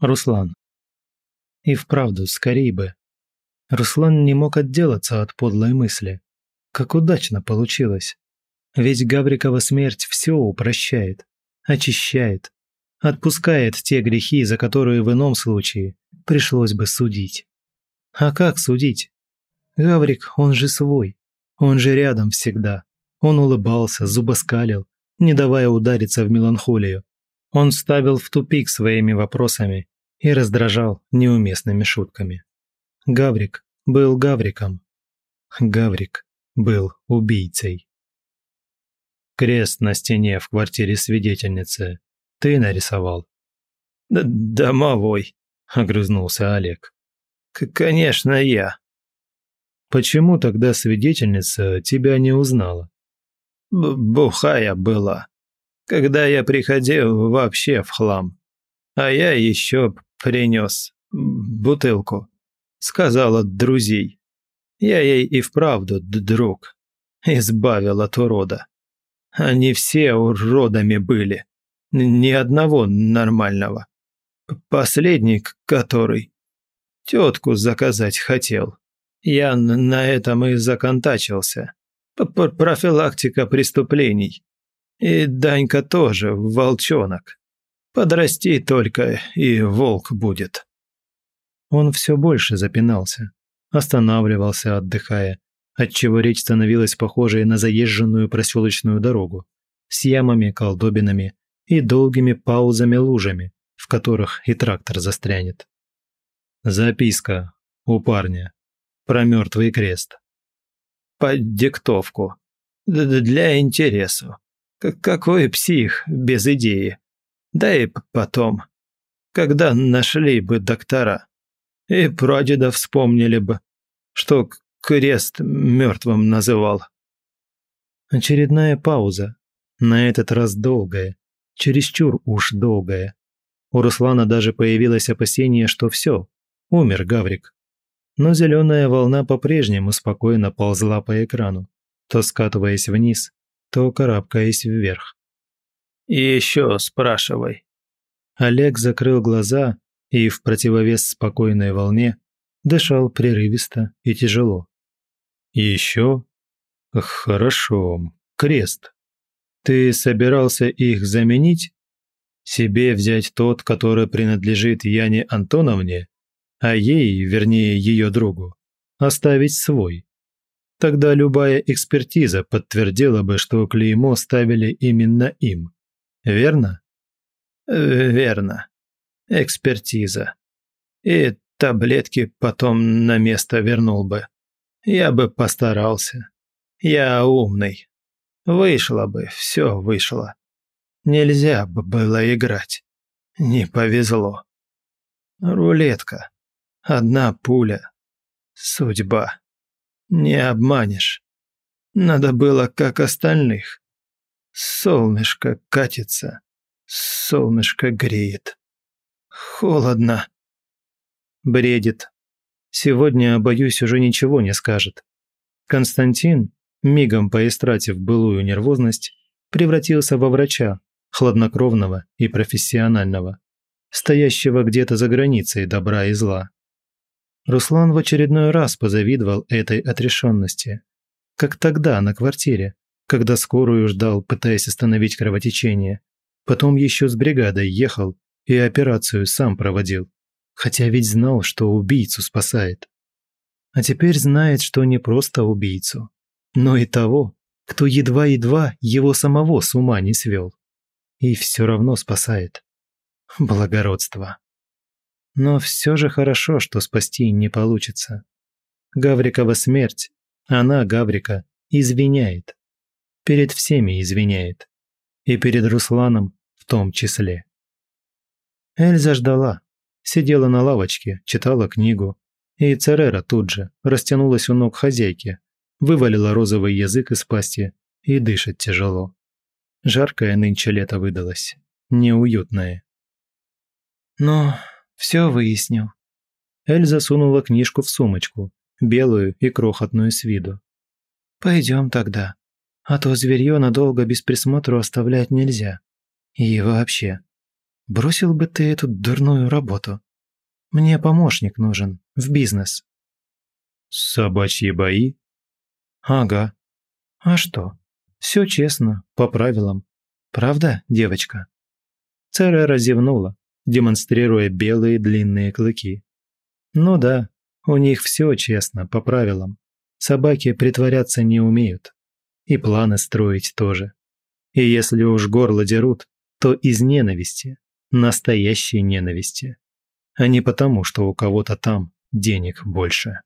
Руслан. И вправду, скорее бы. Руслан не мог отделаться от подлой мысли. Как удачно получилось. Ведь Гаврикова смерть все упрощает, очищает, отпускает те грехи, за которые в ином случае пришлось бы судить. А как судить? Гаврик, он же свой. Он же рядом всегда. Он улыбался, зубоскалил, не давая удариться в меланхолию. Он ставил в тупик своими вопросами и раздражал неуместными шутками. Гаврик был Гавриком. Гаврик был убийцей. Крест на стене в квартире свидетельницы ты нарисовал. Д «Домовой», — огрызнулся Олег. К «Конечно, я». «Почему тогда свидетельница тебя не узнала?» Б «Бухая была», когда я приходил вообще в хлам. А я еще принес бутылку. сказала друзей. Я ей и вправду друг. Избавил от урода. Они все уродами были. Ни одного нормального. Последний, который... Тетку заказать хотел. Я на этом и законтачился. П Профилактика преступлений. И Данька тоже волчонок. Подрасти только, и волк будет. Он все больше запинался, останавливался, отдыхая, отчего речь становилась похожей на заезженную проселочную дорогу с ямами, колдобинами и долгими паузами-лужами, в которых и трактор застрянет. Записка у парня про мертвый крест. Под диктовку. Д -д Для интересу. Какой псих без идеи? Да и потом. Когда нашли бы доктора. И прадеда вспомнили бы, что крест мертвым называл. Очередная пауза. На этот раз долгая. Чересчур уж долгая. У Руслана даже появилось опасение, что все, умер Гаврик. Но зеленая волна по-прежнему спокойно ползла по экрану, то скатываясь вниз, то карабкаясь вверх. «И еще спрашивай». Олег закрыл глаза и, в противовес спокойной волне, дышал прерывисто и тяжело. «Еще? Хорошо. Крест. Ты собирался их заменить? Себе взять тот, который принадлежит Яне Антоновне, а ей, вернее, ее другу, оставить свой?» Тогда любая экспертиза подтвердила бы, что клеймо ставили именно им. Верно? Э, верно. Экспертиза. И таблетки потом на место вернул бы. Я бы постарался. Я умный. Вышло бы, все вышло. Нельзя бы было играть. Не повезло. Рулетка. Одна пуля. Судьба. Не обманешь. Надо было, как остальных. Солнышко катится, солнышко греет. Холодно. Бредит. Сегодня, боюсь, уже ничего не скажет. Константин, мигом поистратив былую нервозность, превратился во врача, хладнокровного и профессионального, стоящего где-то за границей добра и зла. Руслан в очередной раз позавидовал этой отрешенности. Как тогда, на квартире, когда скорую ждал, пытаясь остановить кровотечение. Потом еще с бригадой ехал и операцию сам проводил. Хотя ведь знал, что убийцу спасает. А теперь знает, что не просто убийцу, но и того, кто едва-едва его самого с ума не свел. И все равно спасает. Благородство. Но все же хорошо, что спасти не получится. Гаврикова смерть, она, Гаврика, извиняет. Перед всеми извиняет. И перед Русланом в том числе. Эльза ждала. Сидела на лавочке, читала книгу. И Церера тут же растянулась у ног хозяйки, вывалила розовый язык из пасти и дышит тяжело. Жаркое нынче лето выдалось, неуютное. Но все выяснил». Эль засунула книжку в сумочку, белую и крохотную с виду. «Пойдем тогда. А то зверье надолго без присмотра оставлять нельзя. И вообще, бросил бы ты эту дурную работу. Мне помощник нужен, в бизнес». «Собачьи бои?» «Ага. А что? Все честно, по правилам. Правда, девочка?» Церера зевнула, демонстрируя белые длинные клыки. Ну да, у них все честно, по правилам. Собаки притворяться не умеют. И планы строить тоже. И если уж горло дерут, то из ненависти, настоящей ненависти, а не потому, что у кого-то там денег больше.